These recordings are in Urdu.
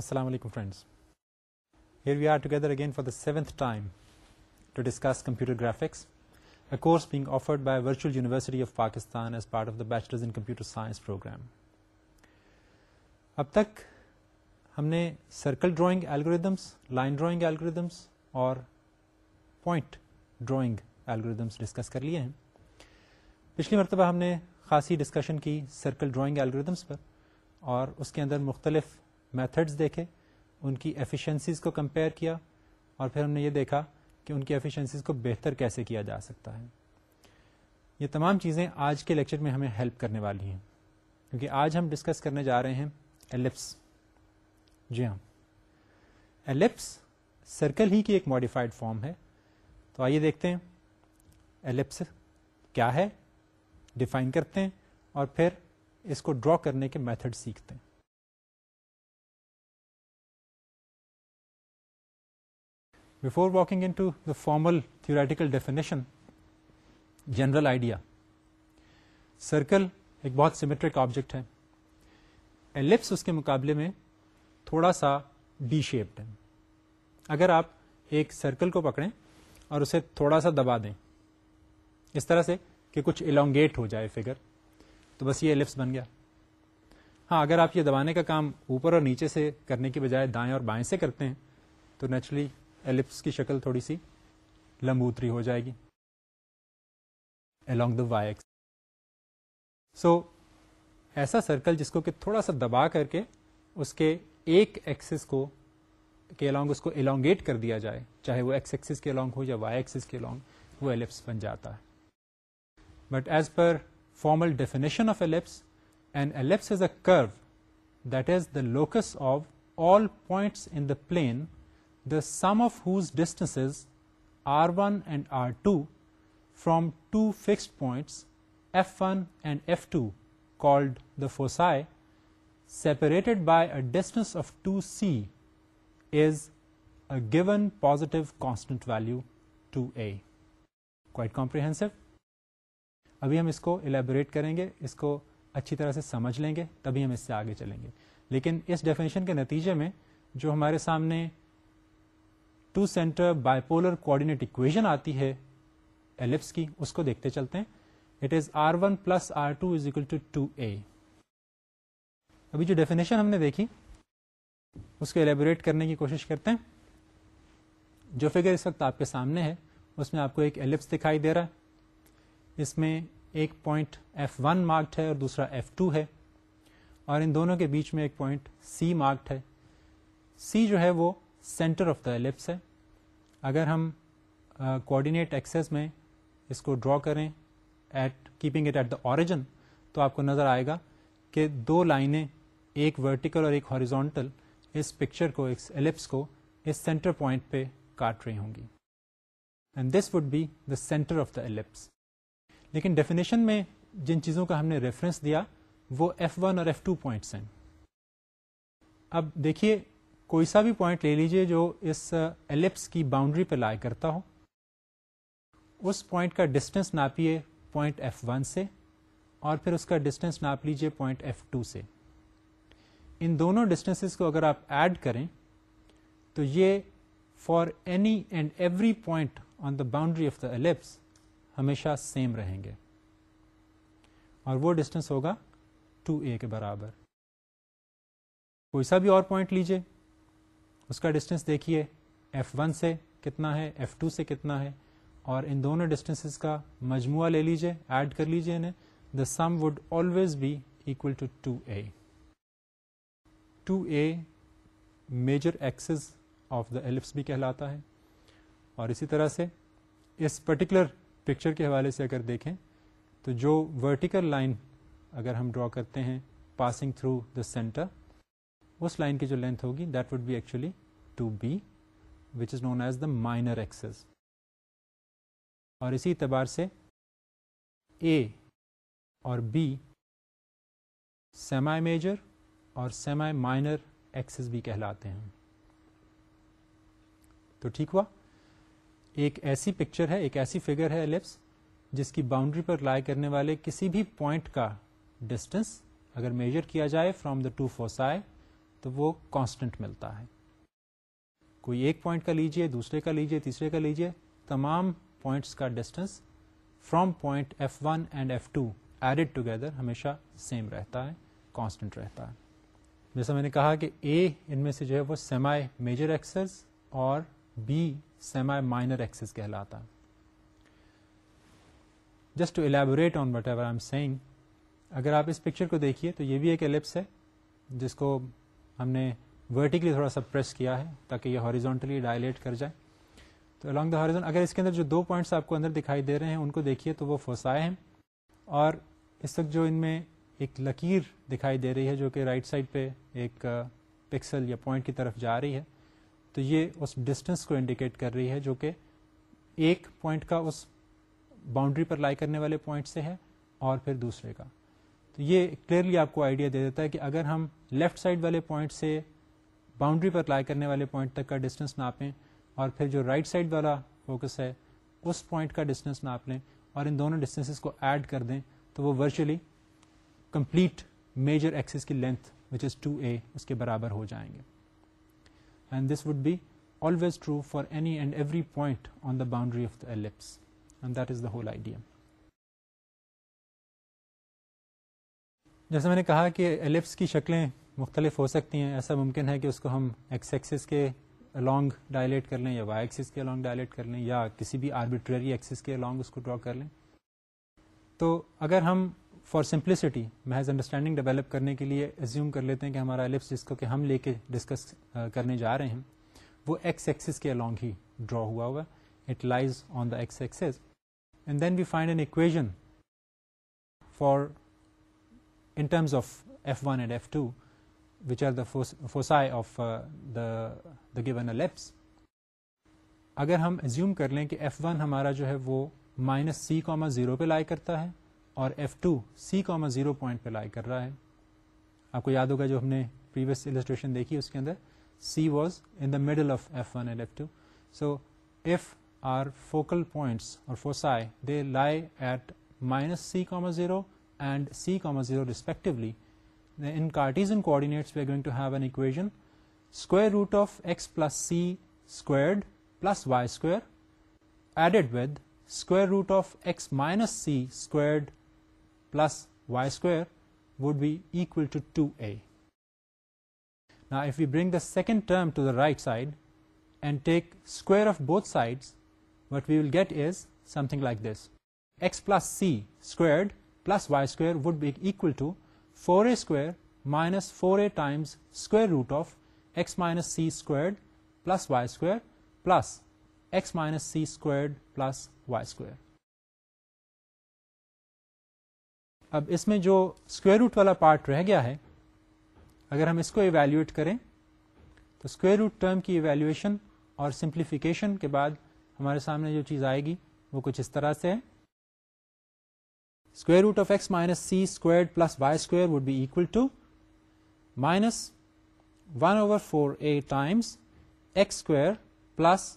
السلام علیکم friends here we are together again for the seventh time to discuss computer graphics a course being offered by virtual university of Pakistan as part of the bachelors in computer science program اب تک ہم نے circle drawing algorithms line drawing algorithms اور پوائنٹ ڈرائنگ الگوریدمس ڈسکس کر لیے ہیں پچھلی مرتبہ ہم نے خاصی ڈسکشن کی سرکل ڈرائنگ الگوریدمس پر اور اس کے اندر مختلف میتھڈس دیکھے ان کی ایفیشنسیز کو کمپیئر کیا اور پھر ہم نے یہ دیکھا کہ ان کی ایفیشنسیز کو بہتر کیسے کیا جا سکتا ہے یہ تمام چیزیں آج کے لیکچر میں ہمیں ہیلپ کرنے والی ہیں کیونکہ آج ہم ڈسکس کرنے جا رہے ہیں ایلپس جی ہاں ایلپس سرکل ہی کی ایک ماڈیفائڈ فارم ہے تو آئیے دیکھتے ہیں ایلپس کیا ہے ڈیفائن کرتے ہیں اور پھر اس کو ڈرا کرنے کے میتھڈ سیکھتے ہیں before walking into the formal theoretical definition general idea circle ایک بہت سیمیٹرک آبجیکٹ ہے ایلپس اس کے مقابلے میں تھوڑا سا ڈی شیپڈ ہے اگر آپ ایک سرکل کو پکڑیں اور اسے تھوڑا سا دبا دیں اس طرح سے کہ کچھ الانگیٹ ہو جائے فگر تو بس یہ ایلپس بن گیا ہاں اگر آپ یہ دبانے کا کام اوپر اور نیچے سے کرنے کی بجائے دائیں اور بائیں سے کرتے ہیں تو نیچرلی ایلپس کی شکل تھوڑی سی لمبوتری ہو جائے گی along the y-axis. سو ایسا سرکل جس کو کہ تھوڑا سا دبا کر کے اس کے ایک ایکسس کو کے اس کو الاونگیٹ کر دیا جائے چاہے وہ ایکس ایکسس کے الاونگ ہو یا وائی ایکسس کے الاگ وہ ایلپس بن جاتا ہے but as per formal definition of ellipse and ellipse is a curve that is the locus of all points in the plane sum of whose distance R one and R two from two fixed points F one and F two called the foci separated by a distance of two C is a given positive constant value to a quite کامپریہ ابھی ہم اس کو الیبوریٹ کریں گے اس کو اچھی طرح سے سمجھ لیں گے تبھی ہم اس سے آگے چلیں گے لیکن اس ڈیفینیشن کے نتیجے میں جو ہمارے سامنے two centre bipolar coordinate equation آتی ہے ایلپس کی اس کو دیکھتے چلتے ہیں it is is r r one plus two two two equal a ابھی جو ڈیفینیشن ہم نے دیکھی اس کو الیبوریٹ کرنے کی کوشش کرتے ہیں جو فگر اس وقت آپ کے سامنے ہے اس میں آپ کو ایک ایلپس دکھائی دے رہا ہے اس میں ایک پوائنٹ ایف ون مارکڈ ہے اور دوسرا ایف ٹو ہے اور ان دونوں کے بیچ میں ایک پوائنٹ سی مارکڈ ہے سی جو ہے وہ سینٹر آف دا ایلپس ہے اگر ہم کوآڈینیٹ ایکسیس میں اس کو ڈرا کریں at keeping it at the origin تو آپ کو نظر آئے گا کہ دو لائنیں ایک ورٹیکل اور ایک ہاریزونٹل اس پکچر کو اس ایلپس کو اس سینٹر پوائنٹ پہ کاٹ رہی ہوں گی and this would be the centre of the ellipse لیکن ڈیفینیشن میں جن چیزوں کا ہم نے ریفرنس دیا وہ ایف ون اور ایف ٹو پوائنٹس ہیں اب دیکھیے کوئی سا بھی پوائنٹ لے لیجئے جو اس ایلپس کی باؤنڈری پہ لائے کرتا ہو اس پوائنٹ کا ڈسٹینس ناپیے پوائنٹ ایف ون سے اور پھر اس کا ڈسٹینس ناپ لیجیے پوائنٹ ایف ٹو سے ان دونوں ڈسٹینس کو اگر آپ ایڈ کریں تو یہ for any and every point on the boundary of the ellipse ہمیشہ سیم رہیں گے اور وہ ڈسٹینس ہوگا ٹو اے کے برابر کوئی سا بھی اور پوائنٹ لیجیے اس کا ڈسٹینس دیکھیے ایف ون سے کتنا ہے ایف ٹو سے کتنا ہے اور ان دونوں ڈسٹینس کا مجموعہ لے لیجیے ایڈ کر لیجیے انہیں the sum would always be two two a two a major axis of the ellipse بھی کہلاتا ہے اور اسی طرح سے اس پرٹیکولر پکچر کے حوالے سے اگر دیکھیں تو جو ورٹیکل لائن اگر ہم ڈرا کرتے ہیں پاسنگ تھرو دا سینٹر اس لائن کی جو لینتھ ہوگی that would be actually two b which is known as the minor axis اور اسی اعتبار سے اے اور بی سیمائی میجر اور سیمائی مائنر ایکسز بھی کہلاتے ہیں تو ٹھیک ہوا ایک ایسی پکچر ہے ایک ایسی فگر ہے ایلپس جس کی باؤنڈری پر لائے کرنے والے کسی بھی پوائنٹ کا ڈسٹینس اگر میجر کیا جائے فرام دا ٹو فوسائے تو وہ کانسٹنٹ ملتا ہے کوئی ایک پوائنٹ کا لیجیے دوسرے کا لیجیے تیسرے کا لیجیے تمام پوائنٹس کا distance from point F one and F two add together ہمیشہ سیم رہتا ہے کانسٹنٹ رہتا ہے جیسا میں نے کہا کہ اے ان میں سے جو ہے وہ سیمائی میجر ایکسس اور بی سیمائی مائنر ایکسز کہلاتا ہے just to elaborate on whatever I am seeing اگر آپ اس پکچر کو دیکھیے تو یہ بھی ایک ایلپس ہے جس کو ہم نے ورٹیکلی تھوڑا سا پریس کیا ہے تاکہ یہ ہاریزونٹلی ڈائلیٹ کر جائے تو الانگ دا ہاریزون اگر اس کے اندر جو دو پوائنٹس آپ کو اندر دکھائی دے رہے ہیں ان کو دیکھیے تو وہ فوسائے ہیں اور اس وقت جو ان میں ایک لکیر دکھائی دے رہی ہے جو کہ رائٹ سائڈ پہ ایک پکسل یا پوائنٹ کی طرف جا رہی ہے تو یہ اس ڈسٹینس کو انڈیکیٹ کر رہی ہے جو کہ ایک پوائنٹ کا اس باؤنڈری پر لائی کرنے والے پوائنٹ سے ہے اور پھر دوسرے کا تو یہ کلیئرلی آپ کو آئیڈیا دے دیتا ہے کہ اگر ہم لیفٹ سائڈ والے پوائنٹ سے باؤنڈری پر اپلائی کرنے والے پوائنٹ تک کا ڈسٹینس ناپیں اور پھر جو رائٹ right سائڈ والا فوکس ہے اس پوائنٹ کا ڈسٹینس ناپ لیں اور ان دونوں ڈسٹینس کو ایڈ کر دیں تو وہ ورچولی کمپلیٹ میجر ایکسس کی length which is two a اس کے برابر ہو جائیں گے and this would be always true for any and every point on the boundary of the ellipse and that is the whole idea جیسے میں نے کہا کہ ایلپس کی شکلیں مختلف ہو سکتی ہیں ایسا ممکن ہے کہ اس کو ہم ایکس ایکسس کے الانگ ڈائلیٹ کر لیں یا وائی ایکسس کے الانگ ڈائلیٹ کر لیں یا کسی بھی آربیٹری ایکسس کے الانگ اس کو ڈرا کر لیں تو اگر ہم فار سمپلسٹی محض انڈرسٹینڈنگ ڈیولپ کرنے کے لیے ایزیوم کر لیتے ہیں کہ ہمارا لپس جس کو کہ ہم لے کے ڈسکس کرنے جا رہے ہیں وہ ایکس ایکسس کے الانگ ہی ڈرا ہوا ہوا it lies on the x axis and then we find an equation for in terms of F one and F two which are thus foci the givens اگر ہم ایزیوم کر لیں کہ ایف ون ہمارا جو ہے وہ مائنس سی کاما زیرو پہ لائی کرتا ہے اور f two c comma zero point پہ لائی کر رہا ہے آپ کو یاد ہوگا جو ہم نے پریویس السٹریشن دیکھی اس کے اندر c was in the middle of F one and F two so F are focal points اور foci they lie at minus c comma zero and c comma zero respectively In Cartesian coordinates, we are going to have an equation square root of x plus c squared plus y square added with square root of x minus c squared plus y square would be equal to 2a. Now if we bring the second term to the right side and take square of both sides, what we will get is something like this. X plus c squared plus y square would be equal to four a square minus four a times square root of x minus c squared plus y square plus x minus c squared plus y square اب اس میں جو اسکوائر روٹ والا پارٹ رہ گیا ہے اگر ہم اس کو ایویلویٹ کریں تو اسکوئر روٹ ٹرم کی ایویلویشن اور سمپلیفیکیشن کے بعد ہمارے سامنے جو چیز آئے گی وہ کچھ اس طرح سے ہے square plus wire well two minus c square four a minus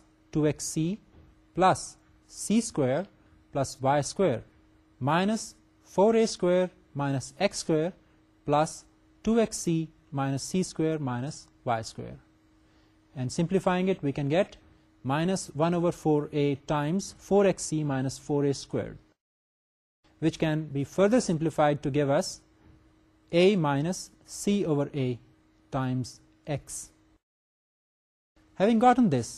minus c square wire simplifying we can get minus one over four a four x c minus four a which can be further simplified to gives a minus c over a times x having gotten this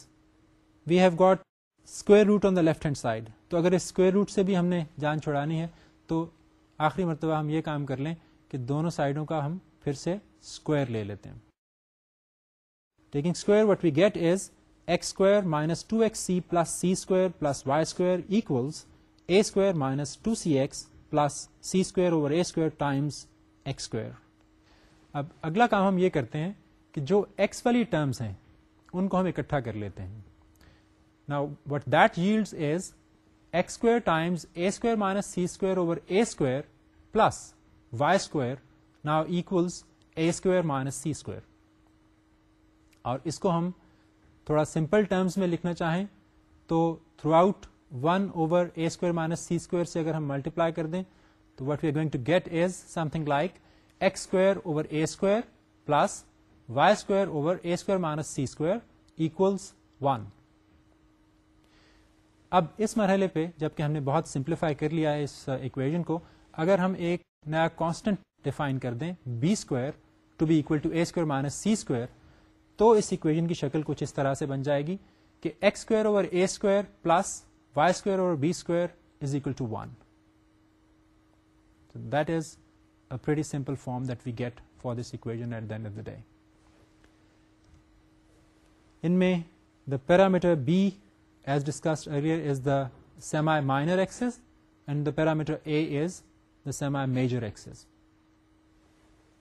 we have square root on the left hand side تو اگر اس اسکوئر روٹ سے بھی ہم نے جان چھڑانی ہے تو آخری مرتبہ ہم یہ کام کر لیں کہ دونوں سائڈوں کا ہم پھر سے اسکوائر لے لیتے ہیں taking square what we get is x square minus two x c plus c square plus y square equals minus minus two c x plus c square over a square اب اگلا کام ہم یہ کرتے ہیں کہ جو ایکس والی ٹرمس ہیں ان کو ہم اکٹھا کر لیتے ہیں نا what that is x square times a square minus c square over a square plus y square نا equals a square minus c square اور اس کو ہم تھوڑا سمپل ٹرمس میں لکھنا چاہیں تو throughout one over a square minus c square سے اگر ہم ملٹیپلائی کر دیں تو what are going to get is thing like square over a plus minus c square اب اس مرحلے پہ جبکہ ہم نے بہت سمپلیفائی کر لیا ہے اس اکویژن uh, کو اگر ہم ایک نیا کانسٹنٹ ڈیفائن کر دیں b square to be equal to a minus c square تو اس اکویژن کی شکل کچھ اس طرح سے بن جائے گی کہ x square over a square plus b square is equal to one this a very simple form that we get for this equation at داڈ of the day ان میں the parameter b as discussed earlier is the semi minor axis and the parameter a is the semi major axis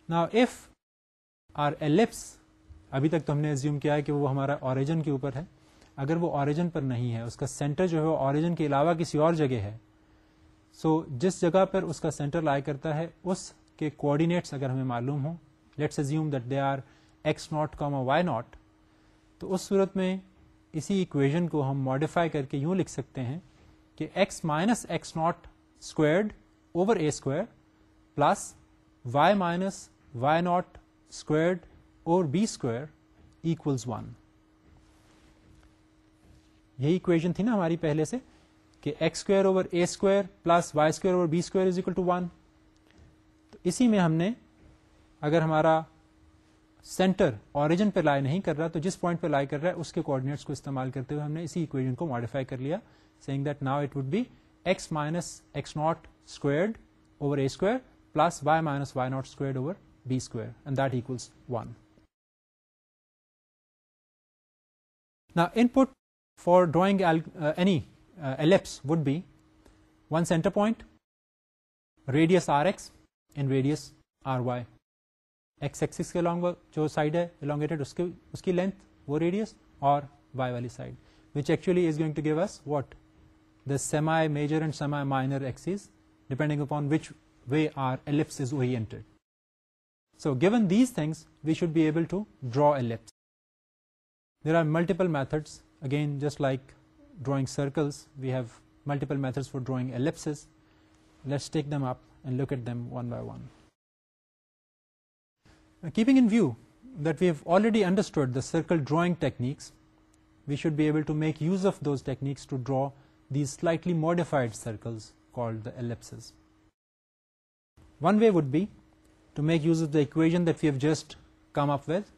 ناپس ابھی تک تم نے ایزیوم کیا کہ وہ ہمارا آرجن کے اوپر ہے اگر وہ آریجن پر نہیں ہے اس کا سینٹر جو ہے وہ آریجن کے علاوہ کسی اور جگہ ہے سو so, جس جگہ پر اس کا سینٹر لائے کرتا ہے اس کے کوڈینیٹس اگر ہمیں معلوم ہوں let's assume that they are x naught comma y naught تو اس صورت میں اسی اکویژن کو ہم ماڈیفائی کر کے یوں لکھ سکتے ہیں کہ x minus x not squared over a square plus y minus y not squared اور بی اسکوائر ایکولز ون یہی اکویژن تھی نا ہماری پہلے سے کہ x square over a square plus y square ہم نے اگر ہمارا سینٹر اوریجن پہ لائی نہیں کر رہا تو جس پوائنٹ پہ لائی کر رہا ہے اس کے کو استعمال کرتے ہوئے ہم نے اسی اکویژن کو ماڈیفائی کر لیا seeing that now it would be x minus x naught square over a square plus y minus y naught square over b square one نا input for the an ellipse would be one centre point radius r s and radius r y's جو سائڈ ہے الانگیٹڈ کی لینتھ وہ ریڈیئس اور وائی والی side which actually is going to give s what the semi major and semi minor depending upon which way our ellipse is we entered so given these things we should be able to drops there are multiple methods Again, just like drawing circles, we have multiple methods for drawing ellipses. Let's take them up and look at them one by one. Now, keeping in view that we have already understood the circle drawing techniques, we should be able to make use of those techniques to draw these slightly modified circles called the ellipses. One way would be to make use of the equation that we have just come up with,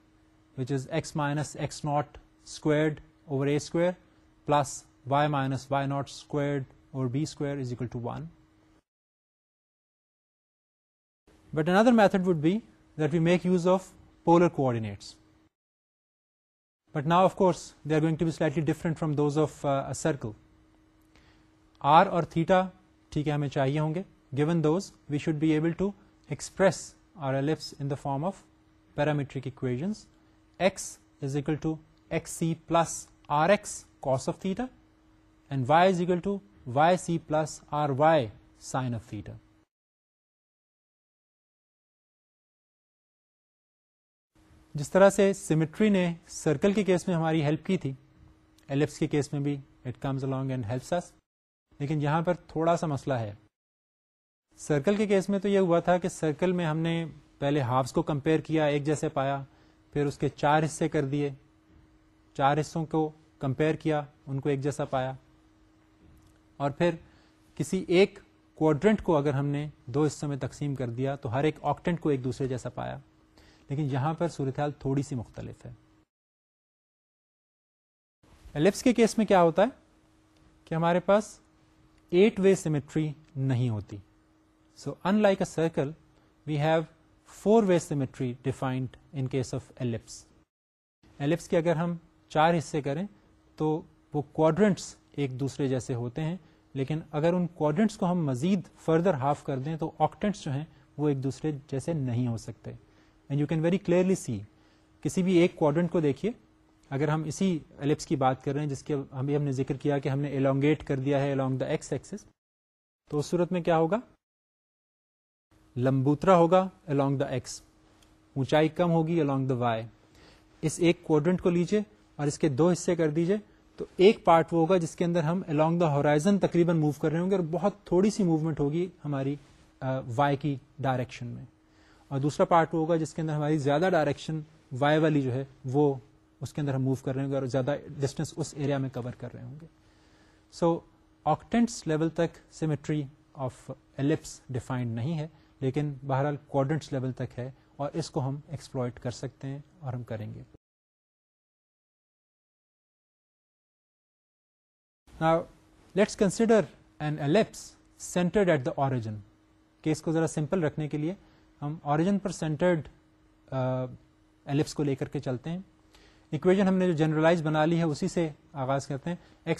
which is x minus x naught squared plus y minus y naught square b square but another method would bet we make use of polar کو different from those of circle r اور تھیٹا ٹھیک ہے ہمیں چاہیے ہوں گے given those we should be able to express our ellipse in form of parametric equation x is equal x c plus cos of theta and c plus r y sine of theta جس طرح سے سیمٹری نے سرکل کے کیس میں ہماری ہیلپ کی تھی ایلپس کے کیس میں بھی it comes along and helps اس لیکن یہاں پر تھوڑا سا مسئلہ ہے سرکل کے کیس میں تو یہ ہوا تھا کہ سرکل میں ہم نے پہلے ہافس کو کمپیئر کیا ایک جیسے پایا پھر اس کے چار حصے کر دیے چار حصوں کو کمپیئر کیا ان کو ایک جیسا پایا اور پھر کسی ایک کوڈرنٹ کو اگر ہم نے دو حصوں میں تقسیم کر دیا تو ہر ایک آکٹنٹ کو ایک دوسرے جیسا پایا لیکن یہاں پر صورتحال تھوڑی سی مختلف ہے ایلپس کے کیس میں کیا ہوتا ہے کہ ہمارے پاس ایٹ وے سیمیٹری نہیں ہوتی so in like a circle we have four way symmetry defined in case of ellipse ellipse کے اگر ہم چار حصے کریں تو وہ کواڈرنٹس ایک دوسرے جیسے ہوتے ہیں لیکن اگر ان کوڈرنٹس کو ہم مزید فردر ہاف کر دیں تو آکٹنٹس جو ہیں وہ ایک دوسرے جیسے نہیں ہو سکتے and you can very clearly see کسی بھی ایک کوڈرنٹ کو دیکھیے اگر ہم اسی الپس کی بات کر رہے ہیں جس کے ہم نے ذکر کیا کہ ہم نے الانگیٹ کر دیا ہے الانگ دا ایکس ایکسس تو اس صورت میں کیا ہوگا لمبوترا ہوگا الانگ دا ایکس اونچائی کم ہوگی الاگ دا وائی اس ایک کوڈرنٹ کو لیجیے اور اس کے دو حصے کر دیجئے تو ایک پارٹ وہ ہوگا جس کے اندر ہم الانگ دا ہورائزن تقریباً موو کر رہے ہوں گے اور بہت تھوڑی سی موومنٹ ہوگی ہماری وائی کی ڈائریکشن میں اور دوسرا پارٹ وہ ہوگا جس کے اندر ہماری زیادہ ڈائریکشن وائی والی جو ہے وہ اس کے اندر ہم موو کر رہے ہوں گے اور زیادہ ڈسٹینس اس ایریا میں کور کر رہے ہوں گے سو آکٹینٹس لیول تک سیمیٹری آف ایلپس ڈیفائنڈ نہیں ہے لیکن بہرحال کوڈنٹس لیول تک ہے اور اس کو ہم ایکسپلوئٹ کر سکتے ہیں اور ہم کریں گے لیٹس squared کو سینٹرڈ uh, کو لے کر کے چلتے ہیں جنرلائز بنا لی ہے آغاز کرتے ہیں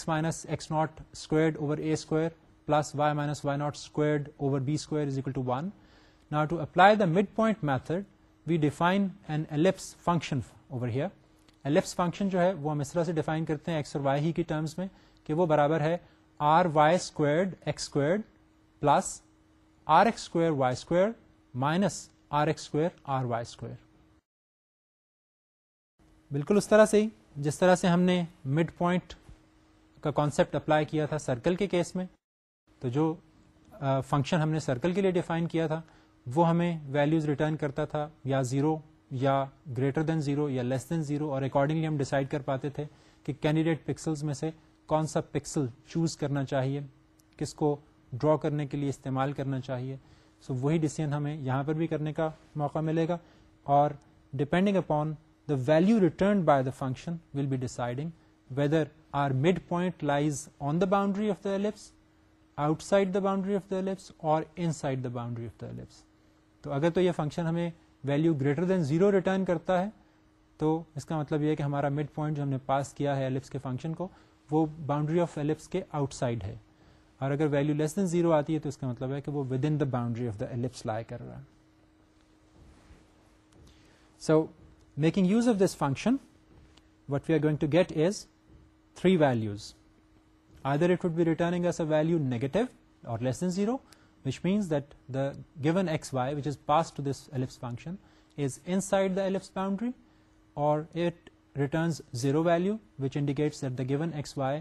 an point method we define function function جو ہے وہ ہم اس طرح سے ڈیفائن کرتے ہیں ایکس اور وائی ہی کی ٹرمز میں کہ وہ برابر ہے r y x square plus r x square y square minus r x r y بالکل اس طرح سے ہی جس طرح سے ہم نے مڈ پوائنٹ کا کانسیپٹ اپلائی کیا تھا سرکل کے کیس میں تو جو فنکشن ہم نے سرکل کے لیے ڈیفائن کیا تھا وہ ہمیں ویلیوز ریٹرن کرتا تھا یا زیرو یا گریٹر دین زیرو یا لیس دین زیرو اور اکارڈنگلی ہم ڈیسائڈ کر پاتے تھے کہ کینڈیڈیٹ پکسلز میں سے کون سا پکسل چوز کرنا چاہیے کس کو ڈرا کرنے کے لیے استعمال کرنا چاہیے سو so, وہی ڈسیزن ہمیں یہاں پر بھی کرنے کا موقع ملے گا اور depending upon the value return by the function will be deciding whether our mid point lies on the boundary of the ellipse outside the boundary of the ellipse اور inside the boundary of the ellipse تو اگر تو یہ فنکشن ہمیں value greater than zero return کرتا ہے تو اس کا مطلب یہ ہے کہ ہمارا مڈ پوائنٹ جو ہم نے پاس کیا ہے ایلپس کے فنکشن کو وہ باؤنڈری آف ایلپس کے آؤٹ سائڈ ہے اور اگر ویلو لیس دین زیرو آتی ہے تو اس کا مطلب ہے ہے کہ وہ within the the boundary of ellipse lie کر رہا so making use of this function what we are going to get is three values other it would be returning as a value negative اور less than zero which means that given x y which is pass to this ellipse function is inside the ellipse's boundary اور returns zero value, which indicates that the given xy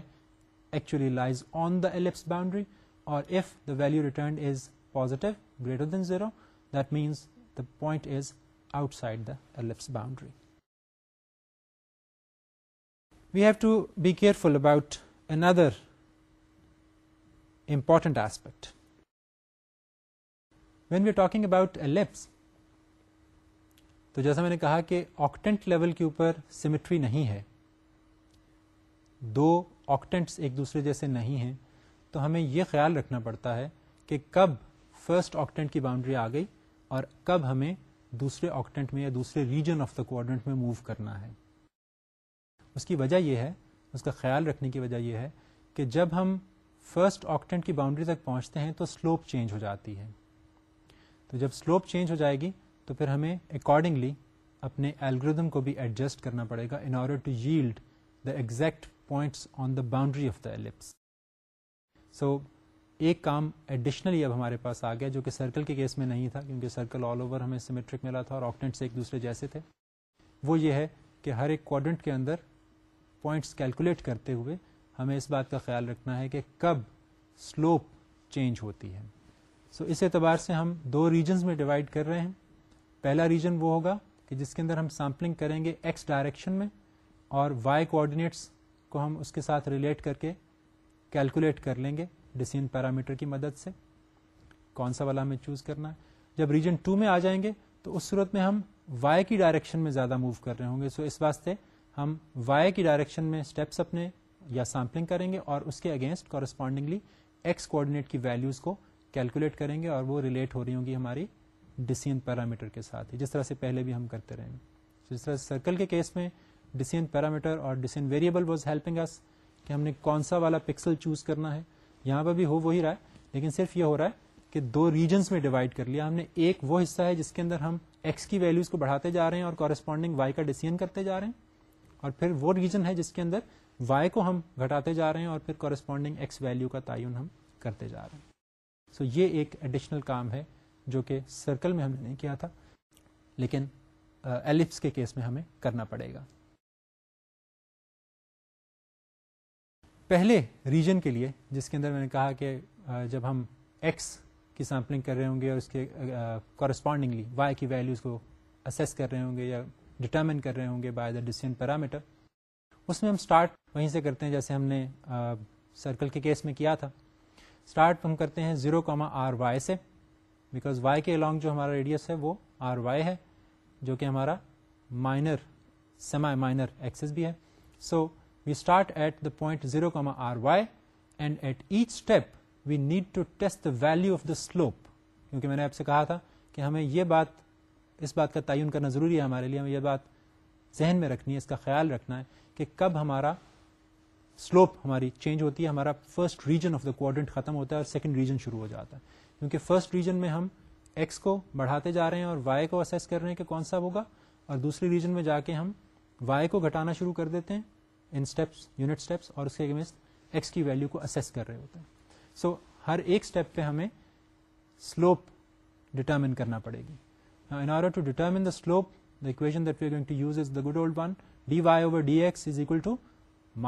actually lies on the ellipse boundary, or if the value returned is positive greater than 0, that means the point is outside the ellipse boundary. We have to be careful about another important aspect. When we are talking about ellipse, تو جیسا میں نے کہا کہ آکٹنٹ لیول کے اوپر سیمٹری نہیں ہے دو آکٹنٹ ایک دوسرے جیسے نہیں ہیں تو ہمیں یہ خیال رکھنا پڑتا ہے کہ کب فرسٹ آکٹنٹ کی باؤنڈری آ گئی اور کب ہمیں دوسرے آکٹنٹ میں یا دوسرے ریجن آف دا کوڈنٹ میں موو کرنا ہے اس کی وجہ یہ ہے اس کا خیال رکھنے کی وجہ یہ ہے کہ جب ہم فرسٹ آکٹنٹ کی باؤنڈری تک پہنچتے ہیں تو سلوپ چینج ہو جاتی ہے تو جب سلوپ چینج ہو جائے گی تو پھر ہمیں اکارڈنگلی اپنے ایلگردم کو بھی ایڈجسٹ کرنا پڑے گا in order to yield the exact points on the boundary of the ellipse so ایک کام ایڈیشنلی اب ہمارے پاس آ گیا جو کہ سرکل کے کیس میں نہیں تھا کیونکہ سرکل آل اوور ہمیں سیمیٹرک ملا تھا اور آکٹنٹس ایک دوسرے جیسے تھے وہ یہ ہے کہ ہر ایک کوڈنٹ کے اندر پوائنٹس کیلکولیٹ کرتے ہوئے ہمیں اس بات کا خیال رکھنا ہے کہ کب سلوپ چینج ہوتی ہے سو so اس اعتبار سے ہم دو ریجنز میں ڈیوائڈ کر رہے ہیں پہلا ریجن وہ ہوگا کہ جس کے اندر ہم سیمپلنگ کریں گے ایکس ڈائریکشن میں اور وائی کوآڈینیٹس کو ہم اس کے ساتھ ریلیٹ کر کے کیلکولیٹ کر لیں گے ڈسین پیرامیٹر کی مدد سے کون سا والا ہمیں چوز کرنا ہے جب ریجن ٹو میں آ جائیں گے تو اس صورت میں ہم وائی کی ڈائریکشن میں زیادہ موو کر رہے ہوں گے سو اس واسطے ہم وائی کی ڈائریکشن میں اسٹیپس اپنے یا سیمپلنگ کریں گے اور اس کے اگینسٹ کورسپونڈنگلی ایکس کوآڈینیٹ کی ویلوز کو کیلکولیٹ کریں گے اور وہ ریلیٹ ہو رہی ہوں گی ہماری ڈسین پیرامیٹر کے ساتھ جس طرح سے پہلے بھی ہم کرتے رہے جس طرح سرکل کے کیس میں ڈسین پیرامیٹر اور decision variable was helping us کہ ہم نے کون سا والا پکسل چوز کرنا ہے یہاں پہ بھی ہو وہی رہا ہے لیکن صرف یہ ہو رہا ہے کہ دو ریجنس میں ڈیوائڈ کر لیا ہم نے ایک وہ حصہ ہے جس کے اندر ہم ایکس کی ویلوز کو بڑھاتے جا رہے ہیں اور کورسپونڈنگ وائی کا ڈیسیجن کرتے جا رہے ہیں اور پھر وہ ریجن ہے جس کے اندر وائی کو ہم گھٹاتے جا رہے ہیں اور پھر کورسپونڈنگ ایکس ویلو کا تعین ہم کرتے جا رہے ہیں سو so یہ ایک ایڈیشنل کام ہے جو کہ سرکل میں ہم نے نہیں کیا تھا لیکن ایلپس کے کیس میں ہمیں کرنا پڑے گا پہلے ریجن کے لیے جس کے اندر میں نے کہا کہ جب ہم ایکس کی سیمپلنگ کر رہے ہوں گے اور اس کے کورسپونڈنگلی وائی کی ویلیوز کو اسیس کر رہے ہوں گے یا ڈٹرمن کر رہے ہوں گے بائی دا ڈسٹ پیرامیٹر اس میں ہم اسٹارٹ وہیں سے کرتے ہیں جیسے ہم نے سرکل کے کیس میں کیا تھا اسٹارٹ ہم کرتے ہیں زیرو کاما سے بیکاز وائی کے جو ہمارا ریڈیس ہے وہ آر وائی ہے جو کہ ہمارا مائنر سیما مائنر ایکسس بھی ہے so we start at the point zero comma r y and at each step we need to test the value of the slope کیونکہ میں نے آپ سے کہا تھا کہ ہمیں یہ بات اس بات کا تعین کرنا ضروری ہے ہمارے لیے ہمیں یہ بات ذہن میں رکھنی ہے اس کا خیال رکھنا ہے کہ کب ہمارا سلوپ ہماری چینج ہوتی ہے ہمارا first region of the quadrant ختم ہوتا ہے اور سیکنڈ ریجن شروع ہو جاتا ہے کیونکہ فرسٹ ریجن میں ہم ایکس کو بڑھاتے جا رہے ہیں اور وائی کو اسیس کر رہے ہیں کہ کون سا ہوگا اور دوسری ریجن میں جا کے ہم وائی کو گھٹانا شروع کر دیتے ہیں ان اسٹیپس یونٹ اسٹیپس اور اس کے اگینسٹ ایکس کی ویلو کو اسیس کر رہے ہوتے ہیں سو so, ہر ایک اسٹیپ پہ ہمیں سلوپ ڈٹرمن کرنا پڑے گی in order to determine the slope the equation that we going to use is the good old one d y over d x is equal to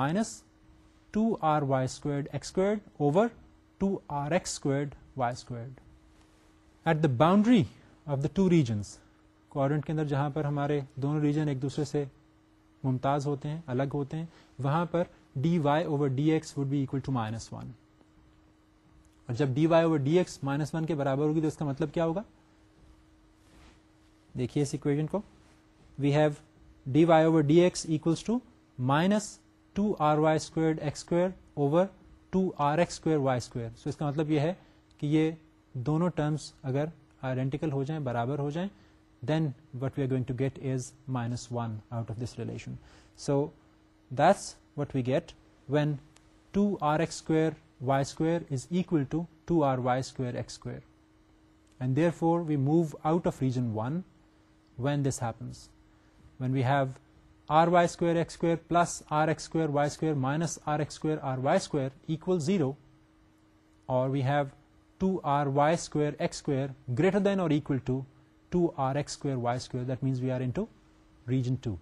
minus two r y squared x squared over two r x squared at the boundaries کے اندر جہاں پر ہمارے دونوں ریجن ایک دوسرے سے ممتاز ہوتے ہیں الگ ہوتے ہیں وہاں پر d y over d equals one اور جب d y over d minus one کے برابر ہوگی تو اس کا مطلب کیا ہوگا دیکھیے مطلب یہ ہے کہ یہ دونوں ٹرمس اگر آئیڈینٹیکل ہو جائیں برابر ہو جائیں then what we are going to get is minus one out of this relation so this what we get when two r x square y square is equal to two r y square x square and therefore we move out of region one when this happens when we have r y square x square plus r x square y square minus r x square r y square equal zero اور we have two r y square x r greater than اور two two r x r y squares we are into region two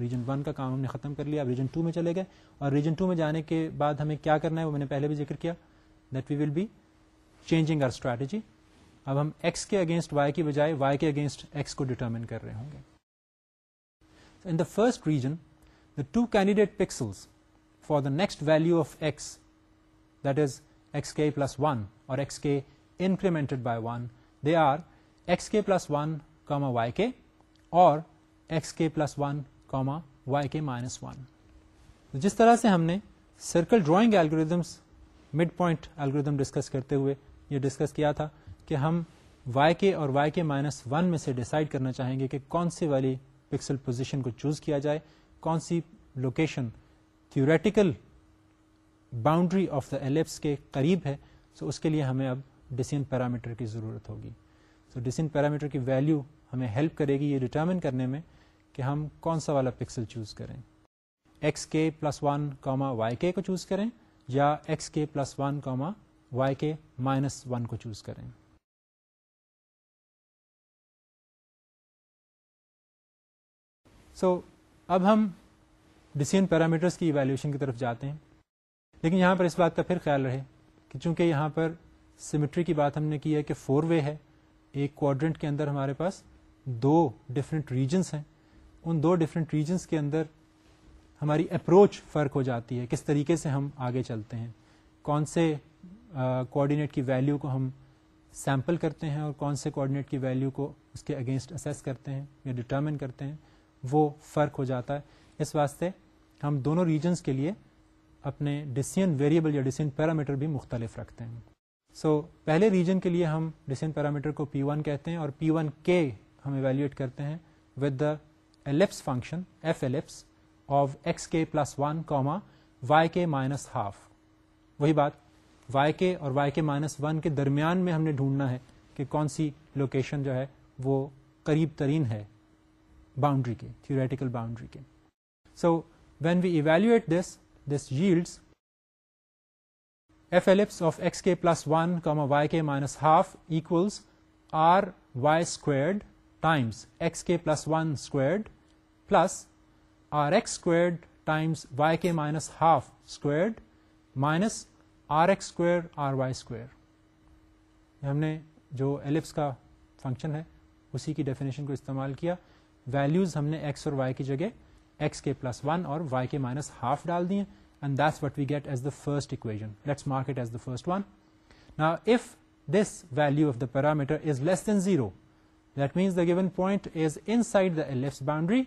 region one کا کام ہم نے ختم کر لیا اب ریجن ٹو میں چلے گئے اور ریجن ٹو میں جانے کے بعد ہمیں کیا کرنا ہے وہ میں نے پہلے بھی ذکر کیا that we will be changing our strategy اب ہم ایکس کے اگینسٹ وائی کی بجائے وائی کے اگینسٹ ایکس کو ڈیٹرمن کر رہے ہوں گے in the first region the two candidate pixels for the next value of x that is x k plus one اور x k by one they are x k plus one comma y k اور x k k plus one one comma y minus جس طرح سے ہم نے circle drawing algorithms mid point algorithm discuss کرتے ہوئے یہ ڈسکس کیا تھا کہ ہم وائی کے اور وائی کے مائنس ون میں سے ڈیسائڈ کرنا چاہیں گے کہ کون سی والی پکسل پوزیشن کو چوز کیا جائے کون سی location theoretical boundary of the ellipse کے قریب ہے سو so اس کے لیے ہمیں اب ڈسین پیرامیٹر کی ضرورت ہوگی سو ڈسین پیرامیٹر کی ویلیو ہمیں ہیلپ کرے گی یہ ڈیٹرمن کرنے میں کہ ہم کون سا والا پکسل چوز کریں x k plus one comma y k کو چوز کریں یا x k plus one comma y k minus one کو چوز کریں سو so, اب ہم ڈسین پیرامیٹرس کی ایویلویشن کی طرف جاتے ہیں لیکن یہاں پر اس بات کا پھر خیال رہے کہ چونکہ یہاں پر سیمیٹری کی بات ہم نے کی ہے کہ فور وے ہے ایک کوڈرنٹ کے اندر ہمارے پاس دو ڈفرینٹ ریجنس ہیں ان دو ڈفرینٹ ریجنس کے اندر ہماری اپروچ فرق ہو جاتی ہے کس طریقے سے ہم آگے چلتے ہیں کون سے کوآڈینیٹ کی ویلیو کو ہم سیمپل کرتے ہیں اور کون سے کوڈینیٹ کی ویلیو کو اس کے اگینسٹ اسیس کرتے ہیں یا ڈٹرمن کرتے ہیں وہ فرق ہو جاتا ہے اس واسطے ہم دونوں ریجنس کے لیے اپنے ڈسین ویریبل یا ڈسین پیرامیٹر بھی مختلف رکھتے ہیں سو so, پہلے ریجن کے لیے ہم ڈسین پیرامیٹر کو پی ون کہتے ہیں اور پی ون کے ہم ایویلویٹ کرتے ہیں with the ellipse function f ellipse of x k plus one comma y k minus half وہی بات وائی کے اور وائی کے مائنس ون کے درمیان میں ہم نے ڈھونڈنا ہے کہ کون سی لوکیشن جو ہے وہ قریب ترین ہے باؤنڈری کے تھیوریٹیکل باؤنڈری کے so when we evaluate this f ellipse x k plus one comma y k minus half equals r y square x k plus one squared plus r x square times y k minus half squared minus r x square r y square ہم نے جو ایلپس كا فنكشن ہے اسی كی ڈیفنیشن كو استعمال كیا ویلوز ہم نے ایکس اور وائی کی جگہ ایکس کے پلس ون اور وائی کے مائنس ہاف ڈال دیے and that's what we get as the first equation let's mark it as the first one نا if this value of the parameter is less than zero that means the given point is in the this boundary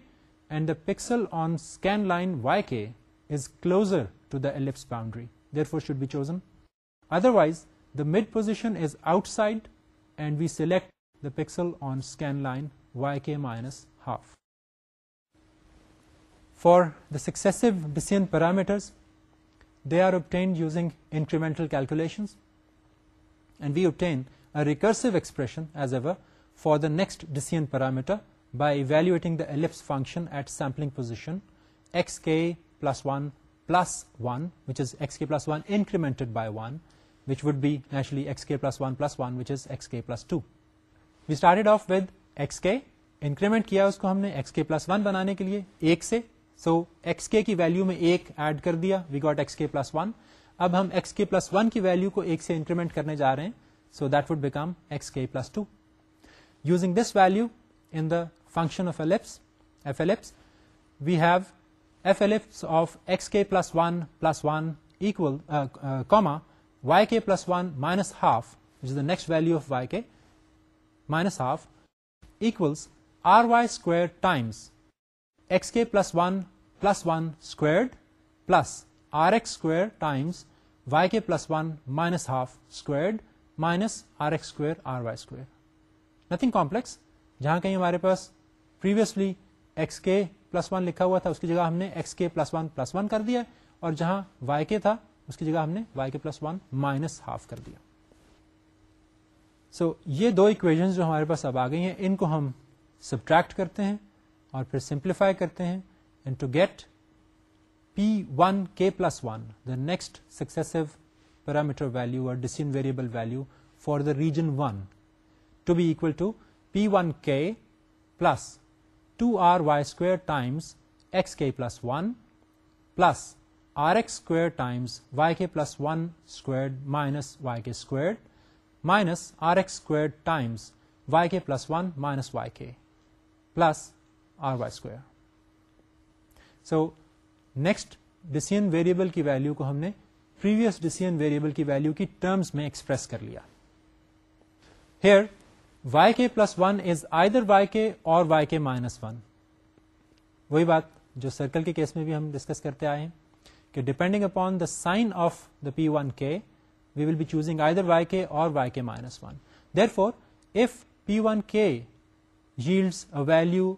and the pixel on scan line y k is closer to the ellipse boundary therefore should be chosen otherwise the mid position is outside and we select the pixel on scan line y k minus half for the successive decision parameters they are obtained using incremental calculation we obtain recursive expression as o for the next decision parameter by evaluating the ellipse function at sampling position by one which would basically plus one plus one which is x k plus two we started off with k increment کیا اس کو ہم نے ایکس کے پلس ون بنا کے لیے ایک سے سو ایکس کے کی ویلو میں ایک ایڈ کر دیا we got x k plus one اب ہم ایکس کے پلس ون کی ویلو کو ایک سے انکریمنٹ کرنے جا رہے ہیں so that would become x k plus two using this value in the function of ellipse f ellipse we have f ellipse of x k plus one plus one comma y k plus one minus half is the next value of y k minus half equals r y square times x k plus one plus one squared plus r x square times y k plus one minus half squared minus r x square r y square nothing complex جہاں کہیں ہمارے پاس previously x k plus one لکھا ہوا تھا اس کی جگہ ہم نے ایکس کے پلس ون پلس ون کر دیا اور جہاں وائی کے تھا اس کی جگہ ہم نے وائی کے پلس ون مائنس ہاف کر دیا سو so, یہ دو اکویژ جو ہمارے پاس اب آ گئی ہیں ان کو ہم سبٹریکٹ کرتے ہیں اور پھر سمپلیفائی کرتے ہیں and to get p one k plus one the next successive parameter value اور decision variable value for the region one to be equal to p one k plus two r y square times x k plus one plus r x square times y k plus one square minus y k square minus r x square times y k plus one minus y k plus r y square so next decision variable کی ویلو کو ہم نے پریویس ڈسیزن ویریبل کی ویلو کی ٹرمس میں ایکسپریس کر لیا here y k plus one is either y k اور وائی کے مائنس ون وہی بات جو سرکل کے کیس میں بھی ہم ڈسکس کرتے آئے ہیں کہ depending upon the sign of the p one k we will be choosing either y k اور y k minus one therefore f p one k yields a value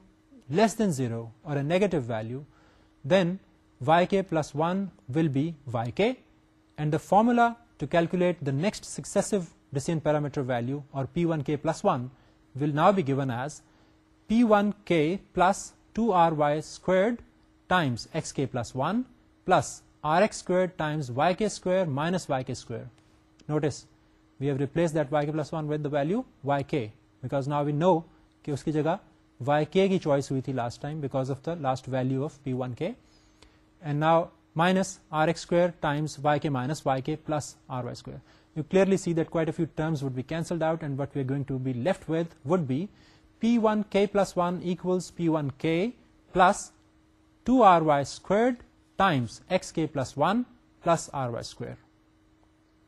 less than zero اور negative value then y k plus one will be y k and the formula to calculate the next successive parameter value اور p one k plus one will now be given as p one k plus two r y square y k square minus y k square notice we have replaced that y k plus one with the value y k because now we know کہ اس کی جگہ وائی کے کی چوائس ہوئی تھی last time because of the last value of p one k and now minus r x square times y k minus y k plus r y square you clearly see that quite a few terms would be cancelled out and what we are going to be left with would be p one k plus one equals p one k plus two r y squared times x k plus one plus r y square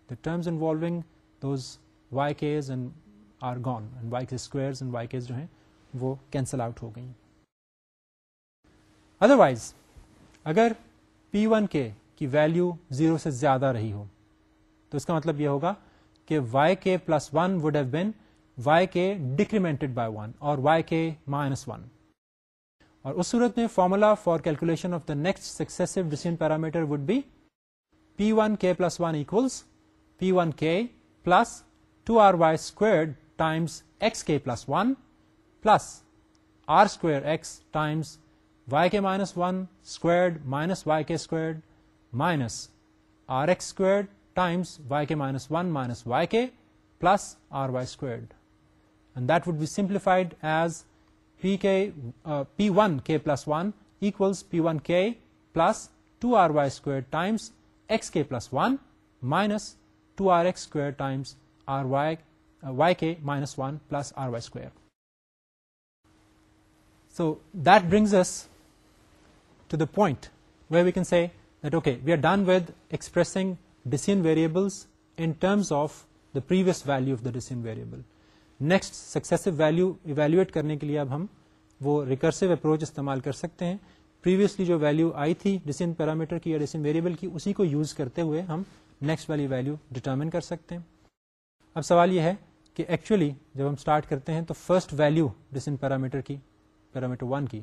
the terms involving those y y k and and are gone and goes and y y's جو ہیں وہ کینسل آؤٹ ہو گئی ادروائز اگر پی ون کے کی ویلو زیرو سے زیادہ رہی ہو تو اس کا مطلب یہ ہوگا کہ y k plus one would have been y k decremented by one اور وائی کے مائنس ون اور اس صورت میں formula for calculation of the next successive parameter would be p one k plus one equals p one k plus two r y square times x k plus one plus r square x times y k minus one minus y k square r x squared times y k minus one minus y k plus r y and that would be simplified as p k p one k plus one equals p one k plus two r y square times x k plus one minus two r x square times r y y k minus one plus r y square things as to the point we we can see though we are done with expressing decision variables انمس of the previous value of the decision variable next successive value evaluate کرنے کے لیے اب ہم وہ ریکرسو اپروچ استعمال کر سکتے ہیں پریویسلی جو ویلو آئی تھی ڈسین پیرامیٹر کی یا ڈسین ویریبل کی اسی کو یوز کرتے ہوئے ہم نیکسٹ ویلو ویلو ڈیٹرمن کر سکتے ہیں اب سوال یہ ہے کہ ایکچولی جب ہم اسٹارٹ کرتے ہیں تو فرسٹ ویلو ڈسین پیرامیٹر کی پیرامیٹر ون کی